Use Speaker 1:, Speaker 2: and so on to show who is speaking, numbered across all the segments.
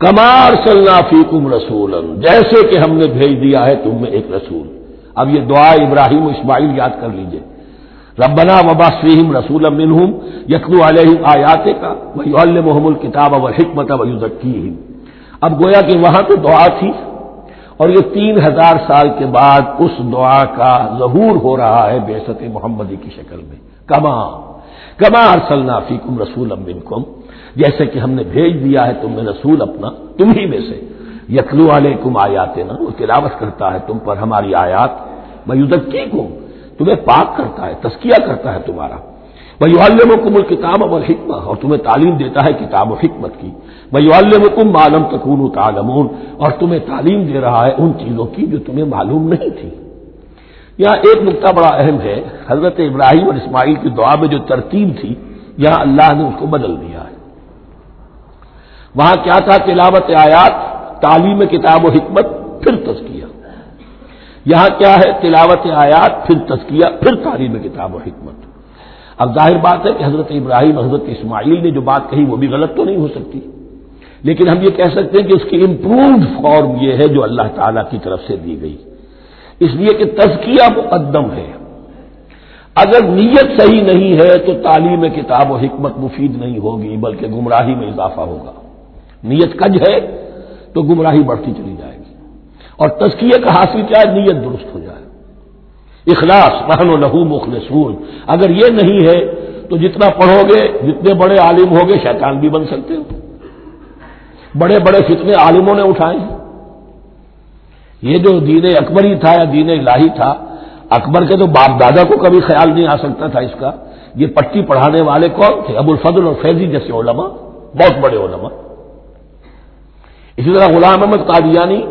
Speaker 1: کمار فی کم رسول جیسے کہ ہم نے بھیج دیا ہے تم میں ایک رسول۔ اب یہ دعا ابراہیم اسماعیل یاد کر لیجیے۔ ربنا وبا فیم رسول منہم یقو علیہ آیات کا وہ محمد کتاب و حکمت و اب گویا کہ وہاں تو دعا تھی، اور یہ تین ہزار سال کے بعد اس دعا کا ظہور ہو رہا ہے بے محمدی کی شکل میں۔ کما کما ارسلنا فیکم رسول منکم۔ جیسے کہ ہم نے بھیج دیا ہے تم نے رسول اپنا، تم ہی میں سے۔ یقلو علیکم آیات نا وہ تلاوت کرتا ہے تم پر ہماری آیات۔ میں کو تمہیں پاک کرتا ہے تسکیہ کرتا ہے تمہارا۔ بھائی کم الکتاب اور حکمہ اور تمہیں تعلیم دیتا ہے کتاب و حکمت کی۔ بھائی کم معلوم تکون تعلمون، اور تمہیں تعلیم دے رہا ہے ان چیزوں کی جو تمہیں معلوم نہیں تھی۔ یہاں ایک نقطہ بڑا اہم ہے، حضرت ابراہیم اور اسماعیل کی دعا میں جو ترتیب تھی، یہاں اللہ نے اس کو بدل دیا ہے۔ وہاں کیا تھا تلاوت آیات، تعلیم کتاب و حکمت، پھر تزکیہ۔ یہاں کیا ہے تلاوت آیات، پھر تزکیہ، پھر تعلیم کتاب و حکمت۔ اب ظاہر بات ہے کہ حضرت ابراہیم، حضرت اسماعیل نے جو بات کہی وہ بھی غلط تو نہیں ہو سکتی۔ لیکن ہم یہ کہہ سکتے ہیں کہ اس کی امپرووڈ فارم یہ ہے جو اللہ تعالی کی طرف سے دی گئی۔ اس لیے کہ تزکیہ مقدم ہے۔ اگر نیت صحیح نہیں ہے تو تعلیم کتاب و حکمت مفید نہیں ہوگی، بلکہ گمراہی میں اضافہ ہوگا۔ نیت کج ہے تو گمراہی بڑھتی چلی جائے گی۔ اور تزکیے کا حاصل کیا ہے؟ نیت درست ہو جائے۔ اخلاص، رہن و لہو مخلصون۔ اگر یہ نہیں ہے تو جتنا پڑھو گے، جتنے بڑے عالم ہوگے شیطان بھی بن سکتے ہو بڑے بڑے فتنے عالموں نے اٹھائے ہیں۔ یہ جو دین اکبری تھا یا دین الہی تھا، اکبر کے تو باپ دادا کو کبھی خیال نہیں آ سکتا تھا اس کا۔ یہ پٹی پڑھانے والے کون تھے؟ ابو الفضل اور فیضی جیسے علماء، بہت بڑے علماء۔ اسی طرح غلام احمد قادیانی،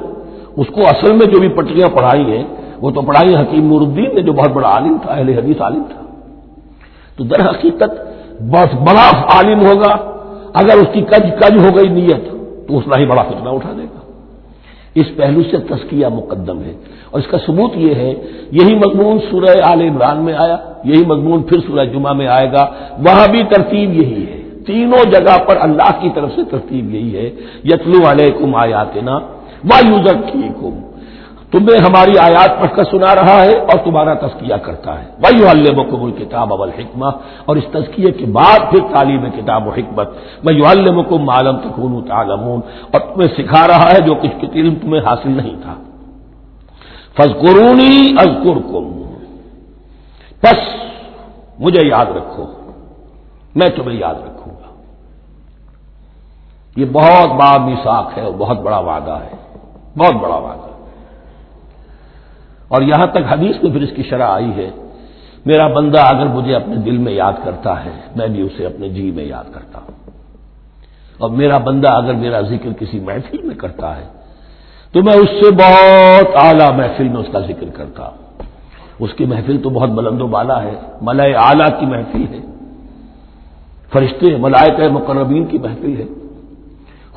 Speaker 1: اس کو اصل میں جو بھی پٹیاں پڑھائی ہیں، وہ تو پڑھائی حکیم نور الدین نے جو بہت بڑا عالم تھا، اہل حدیث عالم تھا۔ تو در حقیقت بہت بڑا عالم ہوگا، اگر اس کی کج کج ہو گئی نیت، تو اس ہی بڑا فتنہ اٹھا دے گا۔ اس پہلو سے تسکیہ مقدم ہے۔ اور اس کا ثبوت یہ ہے، یہی مضمون سورہ عال عمران میں آیا، یہی مضمون پھر سورہ جمعہ میں آئے گا۔ وہاں بھی ترتیب یہی ہے۔ تینوں جگہ پر اللہ کی طرف سے ترتیب یہی ہے، یتلو علیکم آیاتنا وایوزک کم تمہیں ہماری آیات پڑھ کر سنا رہا ہے اور تمہارا تسکیہ کرتا ہے۔ وہی الم کتاب اول حکمہ اور اس تسکیے کے بعد پھر تعلیم کتاب و حکمت۔ میں یو الم عالم تکون تعلمون۔ اور تمہیں سکھا رہا ہے جو کچھ علم تمہیں حاصل نہیں تھا۔ فض قرونی ازکر بس مجھے یاد رکھو، میں تمہیں یاد رکھوں۔ یہ بہت بڑا مساق ہے اور بہت بڑا وعدہ ہے۔ بہت بڑا وعدہ۔ اور یہاں تک حدیث میں پھر اس کی شرح آئی ہے۔ میرا بندہ اگر مجھے اپنے دل میں یاد کرتا ہے، میں بھی اسے اپنے جی میں یاد کرتا ہوں۔ اور میرا بندہ اگر میرا ذکر کسی محفل میں کرتا ہے، تو میں اس سے بہت اعلیٰ محفل میں اس کا ذکر کرتا ہوں۔ اس کی محفل تو بہت بلند و بالا ہے، ملائے اعلیٰ کی محفل ہے۔ فرشتے ملائق مقربین کی محفل ہے۔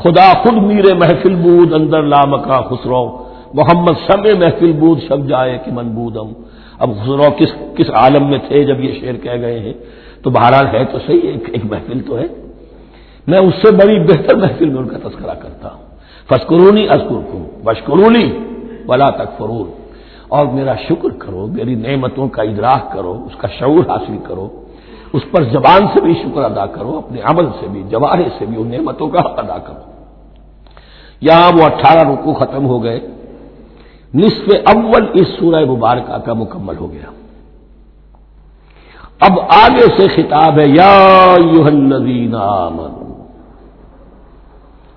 Speaker 1: خدا خود میرے محفل بود، اندر لامکا خسرو۔ محمد سب محفل بود شب جائے کہ من بودم۔ اب خسرو کس کس عالم میں تھے جب یہ شعر کہہ گئے ہیں؟ تو بہرحال ہے تو صحیح، ایک ایک محفل تو ہے۔ میں اس سے بڑی بہتر محفل میں ان کا تذکرہ کرتا ہوں۔ فسکرونی ازکر کو بشکرونی بلا تک فرور اور میرا شکر کرو، میری نعمتوں کا ادراک کرو، اس کا شعور حاصل کرو۔ اس پر زبان سے بھی شکر ادا کرو، اپنے عمل سے بھی جواہر سے بھی، ان نعمتوں کا ادا کرو۔ یہاں وہ اٹھارہ رکو ختم ہو گئے، نصف اول اس سورہ مبارکہ کا مکمل ہو گیا۔ اب آگے سے خطاب ہے، یا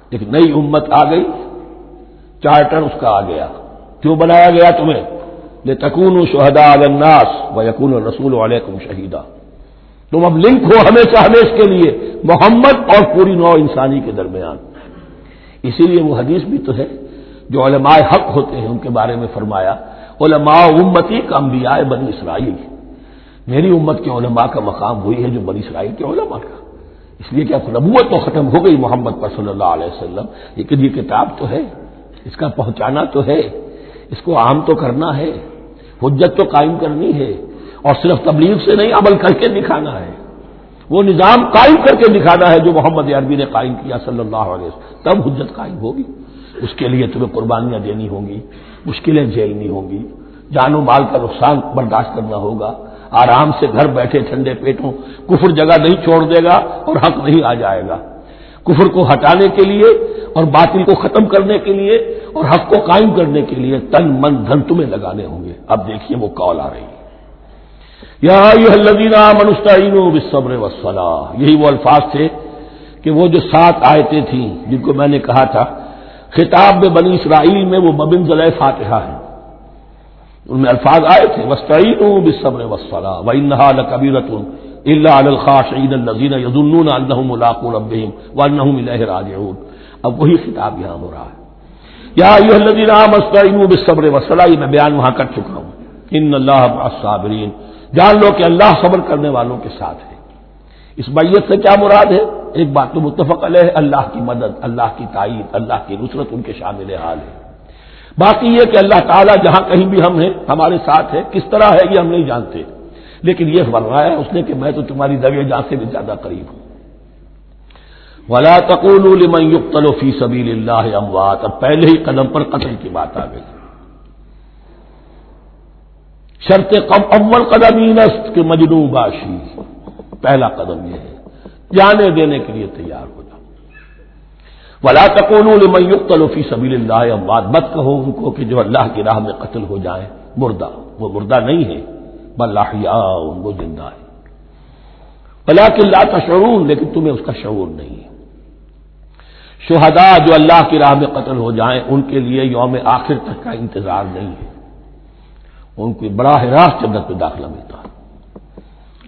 Speaker 1: ایک نئی امت آ گئی، چارٹر اس کا آ گیا۔ کیوں بنایا گیا تمہیں؟ لے تکون شہدا الناس و یقون رسول علیکم شہیدہ تم اب لنک ہو ہمیشہ ہمیش کے لیے، محمد اور پوری نو انسانی کے درمیان۔ اسی لیے وہ حدیث بھی تو ہے جو علماء حق ہوتے ہیں ان کے بارے میں فرمایا، علماء امتی کا انبیاء بنی اسرائیل۔ میری امت کے علماء کا مقام ہوئی ہے جو بنی اسرائیل کے علماء کا۔ اس لیے کہ نبوت تو ختم ہو گئی محمد پر صلی اللہ علیہ وسلم۔ لیکن یہ کتاب تو ہے، اس کا پہنچانا تو ہے، اس کو عام تو کرنا ہے، حجت تو قائم کرنی ہے اور صرف تبلیغ سے نہیں، عمل کر کے دکھانا ہے۔ وہ نظام قائم کر کے دکھانا ہے جو محمد عربی نے قائم کیا صلی اللہ علیہ وسلم۔ تب حجت قائم ہوگی۔ اس کے لیے تمہیں قربانیاں دینی ہوں گی، مشکلیں جھیلنی ہوں گی۔ جان و مال کا نقصان برداشت کرنا ہوگا۔ آرام سے گھر بیٹھے ٹھنڈے پیٹوں کفر جگہ نہیں چھوڑ دے گا اور حق نہیں آ جائے گا۔ کفر کو ہٹانے کے لیے اور باطل کو ختم کرنے کے لیے اور حق کو قائم کرنے کے لیے تن من دھن تمہیں لگانے ہوں گے۔ اب دیکھیے وہ کال آ رہی ہے۔ یا منستعین صبر وسلح یہی وہ الفاظ تھے کہ وہ جو سات آیتیں تھیں جن کو میں نے کہا تھا، خطاب میں بنی اسرائیل میں وہ مبن ضلع فاتحہ ہیں۔ ان میں الفاظ آئے تھے وسطین بصبر وسلح و انہا کبیرت اللہ الخاش عید النزین یزن اللہ ملاق البیم و النحم الہ راجعون۔ اب وہی خطاب یہاں ہو رہا ہے۔ یا الذین آمنوا بالصبر والصلاۃ یہ میں بیان وہاں کر چکا ہوں۔ ان اللہ الصابرین جان لو کہ اللہ صبر کرنے والوں کے ساتھ ہے۔ اس بیت سے کیا مراد ہے؟ ایک بات تو متفق علیہ، اللہ کی مدد، اللہ کی تائید، اللہ کی نصرت ان کے شامل حال ہے۔ باقی یہ کہ اللہ تعالیٰ جہاں کہیں بھی ہم ہیں، ہمارے ساتھ ہے، کس طرح ہے یہ ہم نہیں جانتے۔ لیکن یہ بن رہا ہے اس نے کہ میں تو تمہاری دوی جان سے بھی زیادہ قریب ہوں۔ ولا تقول لمن يقتل فی سبیل اللہ اموات اب پہلے ہی قدم پر قتل کی بات آ گئی۔ شرط اول قدم است کہ مجنو باشی پہلا قدم یہ ہے۔ جانے دینے کے لیے تیار ہو جاؤ۔ ولا تقول لمن يقتل فی سبیل اللہ اموات مت کہو ان کو کہ جو اللہ کی راہ میں قتل ہو جائیں مردہ۔ وہ مردہ نہیں ہے۔ بلاحیا وہ زندہ ہے۔ بلا کہ اللہ کا شعور لیکن تمہیں اس کا شعور نہیں ہے۔ شہداء جو اللہ کی راہ میں قتل ہو جائیں، ان کے لیے یوم آخر تک کا انتظار نہیں ہے۔ ان کی براہ راست جنت میں داخلہ ملتا ہے۔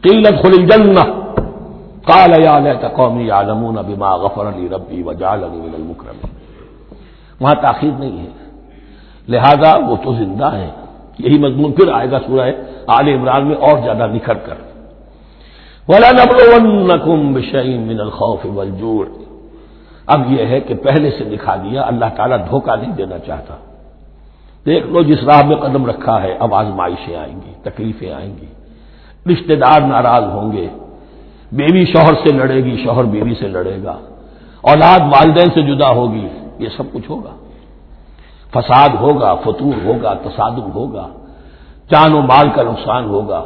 Speaker 1: قیلت خل جن کال قومی عالمون بما غفر علی ربی و جال علی المکرم وہاں تاخیر نہیں ہے۔ لہذا وہ تو زندہ ہیں یہی مضمون پھر آئے گا سورہ آل عمران میں اور زیادہ نکھر کر۔ ولا نبلونکم بشیء من الخوف والجوع۔ اب یہ ہے کہ پہلے سے دکھا دیا، اللہ تعالیٰ دھوکہ نہیں دینا چاہتا۔ دیکھ لو جس راہ میں قدم رکھا ہے، اب آزمائشیں آئیں گی، تکلیفیں آئیں گی۔ رشتے دار ناراض ہوں گے۔ بیوی شوہر سے لڑے گی، شوہر بیوی سے لڑے گا۔ اولاد والدین سے جدا ہوگی، یہ سب کچھ ہوگا۔ فساد ہوگا فتور ہوگا، تصادم ہوگا۔ جان و مال کا نقصان ہوگا۔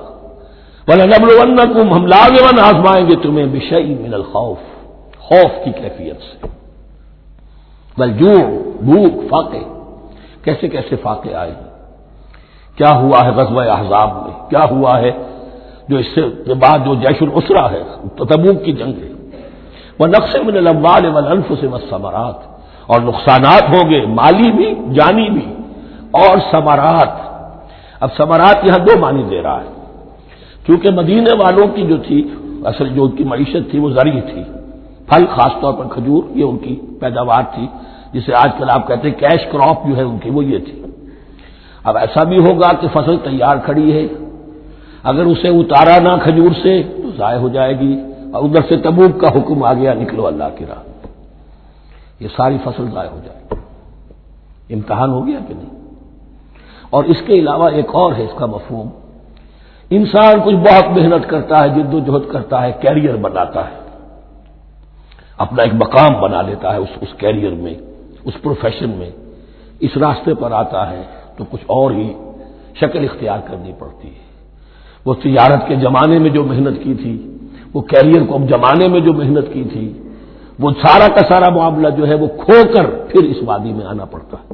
Speaker 1: ہم لازمن آزمائیں گے تمہیں بشئی من الخوف۔ خوف کی کیفیت سے۔ بلجو بھوک فاقے کیسے کیسے فاقے آئے کیا ہوا ہے غزب احزاب میں؟ کیا ہوا ہے جو اس سے بعد جو جیش الاسرا ہے؟ تبوک کی جنگ ہے۔ وہ نقص من الاموال والانف سے اور نقصانات ہوں گے، مالی بھی، جانی بھی، اور سمارات اب سمارات یہاں دو معنی دے رہا ہے۔ کیونکہ مدینے والوں کی جو تھی، اصل جو ان کی معیشت تھی، وہ زرعی تھی۔ پھل خاص طور پر کھجور، یہ ان کی پیداوار تھی۔ جسے آج کل آپ کہتے ہیں کیش کراپ جو ہے ان کی وہ یہ تھی۔ اب ایسا بھی ہوگا کہ فصل تیار کھڑی ہے۔ اگر اسے اتارا نہ کھجور سے تو ضائع ہو جائے گی اور ادھر سے تبوک کا حکم آ گیا، نکلو اللہ کی راہ یہ ساری فصل ضائع ہو جائے گی۔ امتحان ہو گیا کہ نہیں؟ اور اس کے علاوہ ایک اور ہے اس کا مفہوم۔ انسان کچھ بہت محنت کرتا ہے، جد و جہد کرتا ہے کیریئر بناتا ہے۔ اپنا ایک مقام بنا لیتا ہے اس اس کیریئر میں۔ اس پروفیشن میں اس راستے پر آتا ہے تو کچھ اور ہی شکل اختیار کرنی پڑتی ہے۔ وہ تجارت کے زمانے میں جو محنت کی تھی، وہ کیریئر کو جمانے میں جو محنت کی تھی، وہ سارا کا سارا معاملہ جو ہے وہ کھو کر پھر اس وادی میں آنا پڑتا ہے۔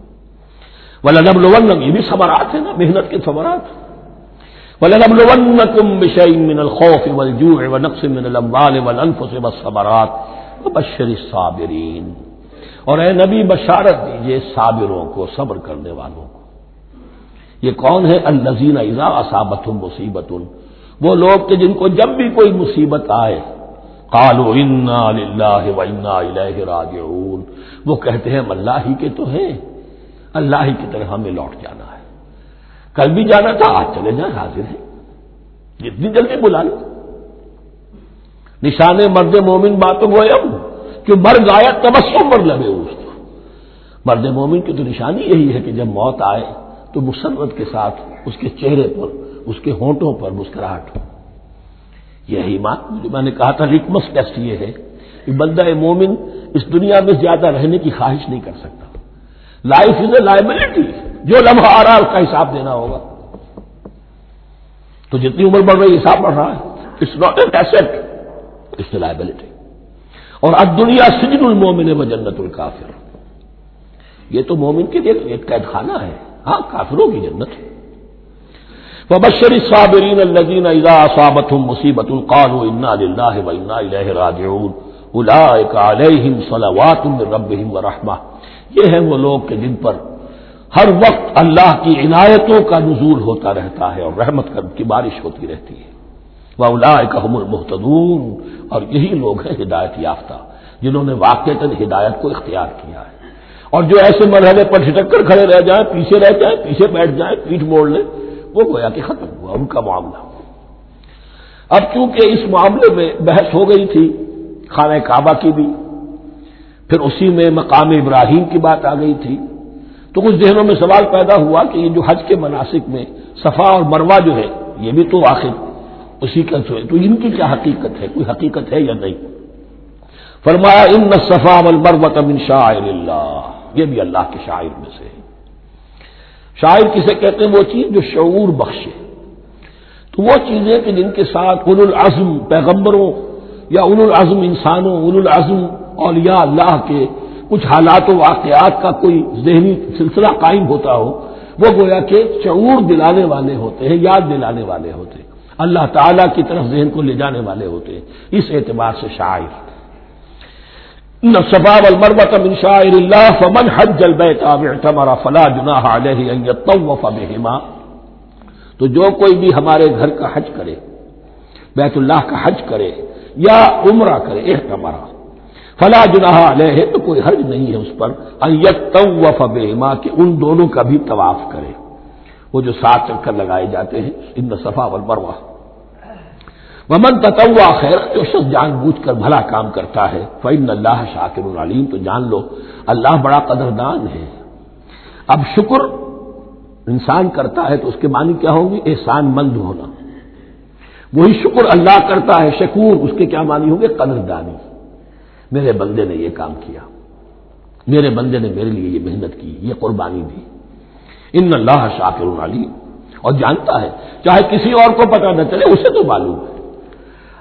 Speaker 1: ولنب لونگ یہ بھی سبرات ہے نا، محنت کے سبرات ولنب لونکم بشیء من الخوف والجوع ونقص من الاموال والانفس والثمرات بشر صابرین اور اے نبی بشارت دیجیے صابروں کو، صبر کرنے والوں کو۔ یہ کون ہے؟ النزین اضا اصابت مصیبت۔ وہ لوگ کہ جن کو جب بھی کوئی مصیبت آئے کالو انا راجعون۔ وہ کہتے ہیں اللہ ہی کے تو ہیں، اللہ ہی کی طرح ہمیں لوٹ جانا ہے۔ کل بھی جانا تھا، آج چلے جائیں، حاضر ہیں۔ جتنی جلدی بلا لو۔ نشان مرد مومن باتوں کو اب۔ کہ مر گایا تبسم مر لگے اس کو مرد مومن کی تو نشانی یہی ہے کہ جب موت آئے تو مسرت کے ساتھ اس کے چہرے پر، اس کے ہونٹوں پر مسکراہٹ ہو۔ یہ ایمان میں نے کہا تھا ریکمس ٹیسٹ یہ ہے کہ بندہ مومن اس دنیا میں زیادہ رہنے کی خواہش نہیں کر سکتا۔ لائف از اے لائبلٹی جو لمحہ آ رہا ہے اس کا حساب دینا ہوگا۔ تو جتنی عمر بڑھ رہی حساب بڑھ رہا ہے۔ It's not a asset it's a liability اور اب دنیا سجن المومن و جنت الکافر۔ یہ تو مومن کے لیے ایک قید خانہ ہے۔ ہاں کافروں کی جنت ہے۔ وبشر الصابرین الذين اذا اصابتهم مصیبت قالوا انا لله وانا الیہ راجعون۔ اولئک علیہم صلوات من ربهم ورحمہ یہ ہیں وہ لوگ کہ جن پر ہر وقت اللہ کی عنایتوں کا نزول ہوتا رہتا ہے اور رحمت کی بارش ہوتی رہتی ہے۔ وہ اللہ المحتدون اور یہی لوگ ہیں ہدایت یافتہ، جنہوں نے واقع ہدایت کو اختیار کیا ہے۔ اور جو ایسے مرحلے پر چھٹک کر کھڑے رہ جائیں، پیچھے رہ جائیں، پیچھے بیٹھ جائیں پیٹ موڑ لیں، وہ گویا کہ ختم ہوا، ان کا معاملہ اب چونکہ اس معاملے میں بحث ہو گئی تھی، خانہ کعبہ کی بھی، پھر اسی میں مقام ابراہیم کی بات آ گئی تھی، تو کچھ ذہنوں میں سوال پیدا ہوا کہ یہ جو حج کے مناسب میں صفا اور مروا جو ہے، یہ بھی تو آخر اسی کا تو ان کی کیا حقیقت ہے؟ کوئی حقیقت ہے یا نہیں؟ فرمایا، ان صفا المروت من شاعر اللہ۔ یہ بھی اللہ کے شاعر میں سے ہے۔ شاعر کسے کہتے ہیں؟ وہ چیز جو شعور بخشے۔ تو وہ چیزیں کہ جن کے ساتھ اول العزم پیغمبروں یا اول العزم انسانوں اول العزم اولیاء اللہ کے کچھ حالات و واقعات کا کوئی ذہنی سلسلہ قائم ہوتا ہو، وہ گویا کہ شعور دلانے والے ہوتے ہیں، یاد دلانے والے ہوتے ہیں۔ اللہ تعالی کی طرف ذہن کو لے جانے والے ہوتے ہیں۔ اس اعتبار سے شاعر۔ شباب المربت من شاعر اللہ، فمن حج البیت تمہارا فلا جناح علیہ ان يطوف بهما تو جو کوئی بھی ہمارے گھر کا حج کرے، بیت اللہ کا حج کرے یا عمرہ کرے احتمارا فلا جناح علیہ تو کوئی حرج نہیں ہے اس پر۔ طوف بہما، کہ ان دونوں کا بھی طواف کرے۔ وہ جو سات چکر لگائے جاتے ہیں، ان صفا والمروہ۔ ومن تتوا خیر جو شخص جان بوجھ کر بھلا کام کرتا ہے فعن اللہ شاکر العلیم تو جان لو، اللہ بڑا قدردان ہے۔ اب شکر انسان کرتا ہے تو اس کے معنی کیا ہوگی احسان مند ہونا۔ وہی شکر اللہ کرتا ہے، شکور، اس کے کیا معنی ہوں گے؟ قدردانی۔ میرے بندے نے یہ کام کیا۔ میرے بندے نے میرے لیے یہ محنت کی، یہ قربانی دی۔ ان اللہ شاکر علی اور جانتا ہے، چاہے کسی اور کو پتا نہ چلے، اسے تو معلوم ہے۔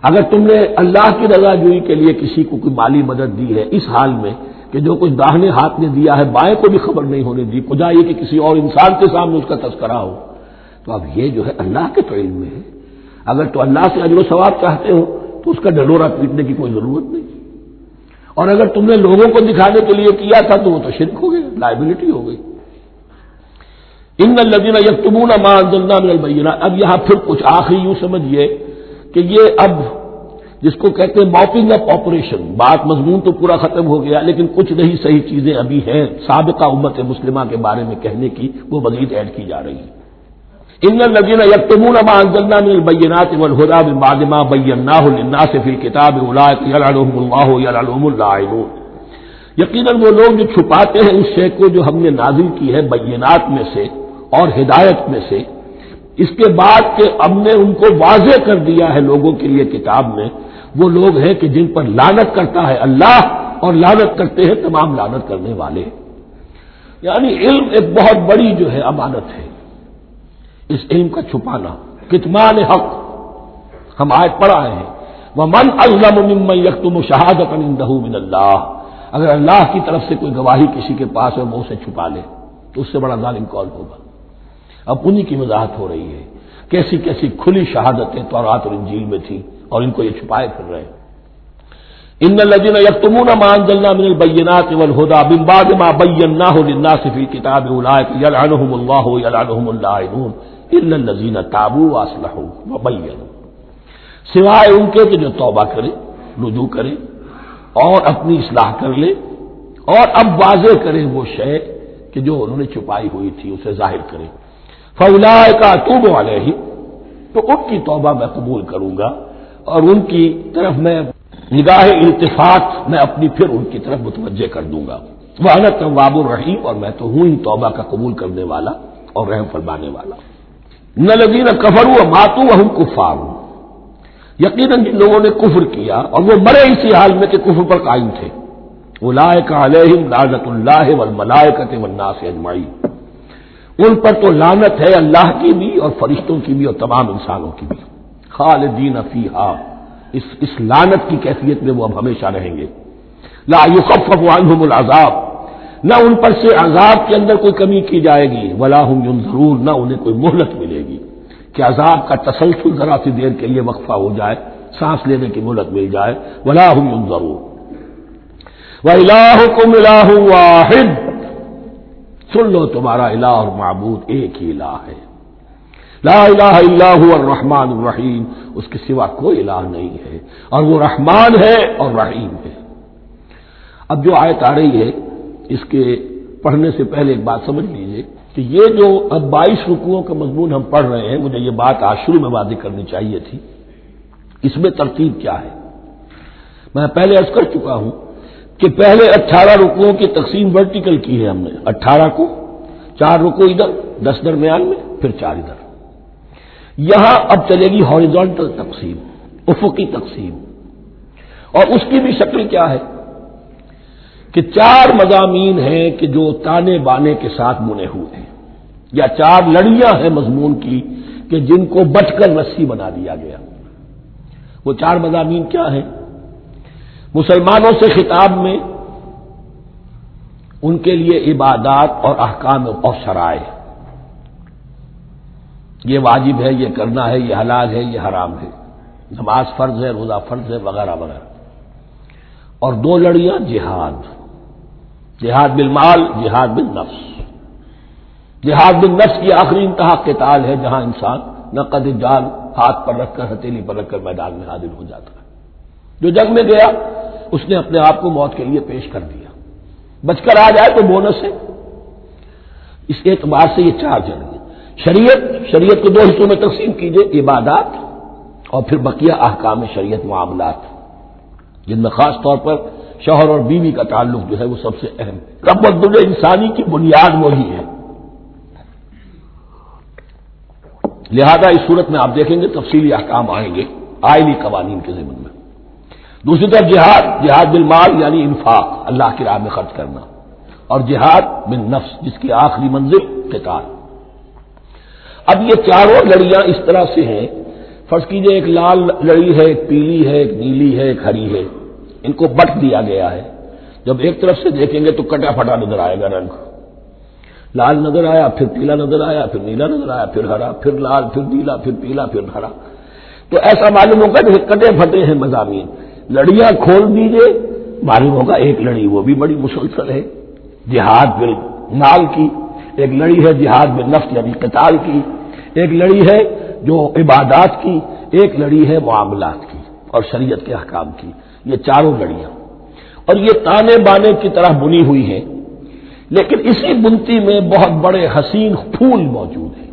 Speaker 1: اگر تم نے اللہ کی رضا جوئی کے لیے کسی کو کوئی مالی مدد دی ہے اس حال میں کہ جو کچھ داہنے ہاتھ نے دیا ہے، بائیں کو بھی خبر نہیں ہونے دی کجا یہ کہ کسی اور انسان کے سامنے اس کا تذکرہ ہو، تو اب یہ جو ہے اللہ کے تو علم میں ہے۔ اگر تو اللہ سے اجر و ثواب چاہتے ہو، تو اس کا ڈلورا پیٹنے کی کوئی ضرورت نہیں۔ اور اگر تم نے لوگوں کو دکھانے کے لیے کیا تھا، تو وہ تو شرک ہو گیا لائبلٹی ہو گئی۔ ان الدین یکتمون من البینہ اب یہاں پھر کچھ آخری یوں سمجھیے کہ یہ اب جس کو کہتے ہیں ماپنگ اپ آپریشن بات مضمون تو پورا ختم ہو گیا، لیکن کچھ نہیں، صحیح چیزیں ابھی ہیں، سابقہ امت مسلمہ کے بارے میں کہنے کی وہ مزید ایڈ کی جا رہی ہے۔ ان الذين يكتمون ما انزلنا من البينات والهدى من بعد ما بيناه للناس في الكتاب یقیناً وہ لوگ جو چھپاتے ہیں اس شے کو جو ہم نے نازل کی ہے بینات میں سے اور ہدایت میں سے۔ اس کے بعد کہ ہم نے ان کو واضح کر دیا ہے لوگوں کے لیے کتاب میں، وہ لوگ ہیں کہ جن پر لانت کرتا ہے اللہ اور لانت کرتے ہیں تمام لانت کرنے والے۔ یعنی علم ایک بہت بڑی جو ہے امانت ہے۔ اس علم کا چھپانا، کتمان حق۔ ہم آج پڑھا ہے وہ من ازلم یکتم شہادت من اللہ اگر اللہ کی طرف سے کوئی گواہی کسی کے پاس ہے وہ اسے چھپا لے۔ تو اس سے بڑا ظالم کون ہوگا؟ اب انہیں کی وضاحت ہو رہی ہے کیسی کیسی کھلی شہادتیں تو رات اور انجیل میں تھی اور ان کو یہ چھپائے پھر رہے ان الذين يكتمون ما انزلنا من البينات والهدى من بعد ما بيناه للناس في الكتاب اولئك يلعنهم الله ويلعنهم اللاعنون الزین تابو واسلح وبین سوائے ان کے کہ جو توبہ کرے، رجوع کرے اور اپنی اصلاح کر لے اور اب واضح کرے وہ شے کہ جو انہوں نے چھپائی ہوئی تھی، اسے ظاہر کرے۔ فولا کا توب والے ہی تو ان کی توبہ میں قبول کروں گا اور ان کی طرف میں نگاہ التفاق میں اپنی پھر ان کی طرف متوجہ کر دوں گا۔ وہ الگ واب الرحیم اور میں تو ہوں ہی توبہ کا قبول کرنے والا اور رحم فرمانے والا۔ نہ لگی نہ کفر ہوا ماتو ہوں کفار ہوں یقیناً جن لوگوں نے کفر کیا اور وہ مرے اسی حال میں کہ کفر پر قائم تھے۔ کا علیہم لعنت اللہ والملائکت والناس اجمعین ان پر تو لانت ہے اللہ کی بھی اور فرشتوں کی بھی اور تمام انسانوں کی بھی۔ خالدین فیہا۔ اس اس لانت کی کیفیت میں وہ اب ہمیشہ رہیں گے۔ لا یخفف عنہم العذاب۔ نہ ان پر سے عذاب کے اندر کوئی کمی کی جائے گی، ولا ہم ضرور نہ انہیں کوئی مہلت ملے گی۔ کہ عذاب کا تسلسل ذرا سی دیر کے لیے وقفہ ہو جائے، سانس لینے کی مہلت مل جائے۔ ولا ہم ضرور الہ واحد۔ سن لو تمہارا الہ اور معبود ایک ہی الہ ہے۔ لا الہ الا هو الرحمن الرحیم۔ اس کے سوا کوئی الہ نہیں ہے۔ اور وہ رحمان ہے اور رحیم ہے۔ اب جو آیت آ رہی ہے، اس کے پڑھنے سے پہلے ایک بات سمجھ لیجیے کہ یہ جو اب بائیس رکوؤں کا مضمون ہم پڑھ رہے ہیں، مجھے یہ بات آج شروع میں واضح کرنی چاہیے تھی۔ اس میں ترتیب کیا ہے؟ میں پہلے عرض کر چکا ہوں کہ پہلے اٹھارہ رکوؤں کی تقسیم ورٹیکل کی ہے ہم نے۔ اٹھارہ کو، چار رکو ادھر، دس درمیان میں، پھر چار ادھر۔ یہاں اب چلے گی ہاریزونٹل تقسیم، افقی تقسیم۔ اور اس کی بھی شکل کیا ہے؟ کہ چار مضامین ہیں کہ جو تانے بانے کے ساتھ بنے ہوئے ہیں۔ یا چار لڑیاں ہیں مضمون کی کہ جن کو بٹ کر رسی بنا دیا گیا۔ وہ چار مضامین کیا ہیں؟ مسلمانوں سے خطاب میں ان کے لیے عبادات اور احکام اور شرائع۔ یہ واجب ہے، یہ کرنا ہے، یہ حلال ہے، یہ حرام ہے۔ نماز فرض ہے، روزہ فرض ہے، وغیرہ وغیرہ۔ اور دو لڑیاں، جہاد۔ جہاد بالمال، جہاد بن نفس جہاد بن نفس کی آخری انتہا کے تال ہے، جہاں انسان نقد جال ہاتھ پر رکھ کر، ہتھیلی پر رکھ کر میدان میں حاضر ہو جاتا ہے۔ جو جنگ میں گیا اس نے اپنے آپ کو موت کے لیے پیش کر دیا۔ بچ کر آ جائے تو بونس ہے۔ اس اعتبار سے یہ چار جنگ شریعت شریعت کو دو حصوں میں تقسیم کیجیے عبادات اور پھر بقیہ احکام شریعت معاملات۔ جن میں خاص طور پر شوہر اور بیوی کا تعلق جو ہے وہ سب سے اہم رب الدل انسانی کی بنیاد وہی ہے۔ لہذا اس صورت میں آپ دیکھیں گے تفصیلی احکام آئیں گے آئلی قوانین کے ذمن میں دوسری طرف جہاد جہاد بالمال یعنی انفاق، اللہ کی راہ میں خرچ کرنا، اور جہاد بن نفس جس کی آخری منزل، قتال۔ اب یہ چاروں لڑیاں اس طرح سے ہیں۔ فرض کیجیے ایک لال لڑی ہے، ایک پیلی ہے، ایک نیلی ہے، ایک ہری ہے۔ ان کو بٹ دیا گیا ہے۔ جب ایک طرف سے دیکھیں گے تو کٹا پھٹا نظر آئے گا رنگ۔ لال نظر آیا، پھر پیلا نظر آیا، پھر نیلا نظر آیا، پھر ہرا، پھر لال، پھر نیلا، پھر پیلا، پھر ہرا۔ تو ایسا معلوم ہوگا کہ کٹے پھٹے ہیں مضامین۔ لڑیاں کھول دیجیے معلوم ہوگا ایک لڑی وہ بھی بڑی مسلسل ہے، جہاد بل نال کی۔ ایک لڑی ہے جہاد بل نفس یعنی قتال کی۔ ایک لڑی ہے جو عبادات کی۔ ایک لڑی ہے معاملات کی اور شریعت کے احکام کی۔ یہ چاروں لڑیاں۔ اور یہ تانے بانے کی طرح بنی ہوئی ہیں۔ لیکن اسی بنتی میں بہت بڑے حسین پھول موجود ہیں۔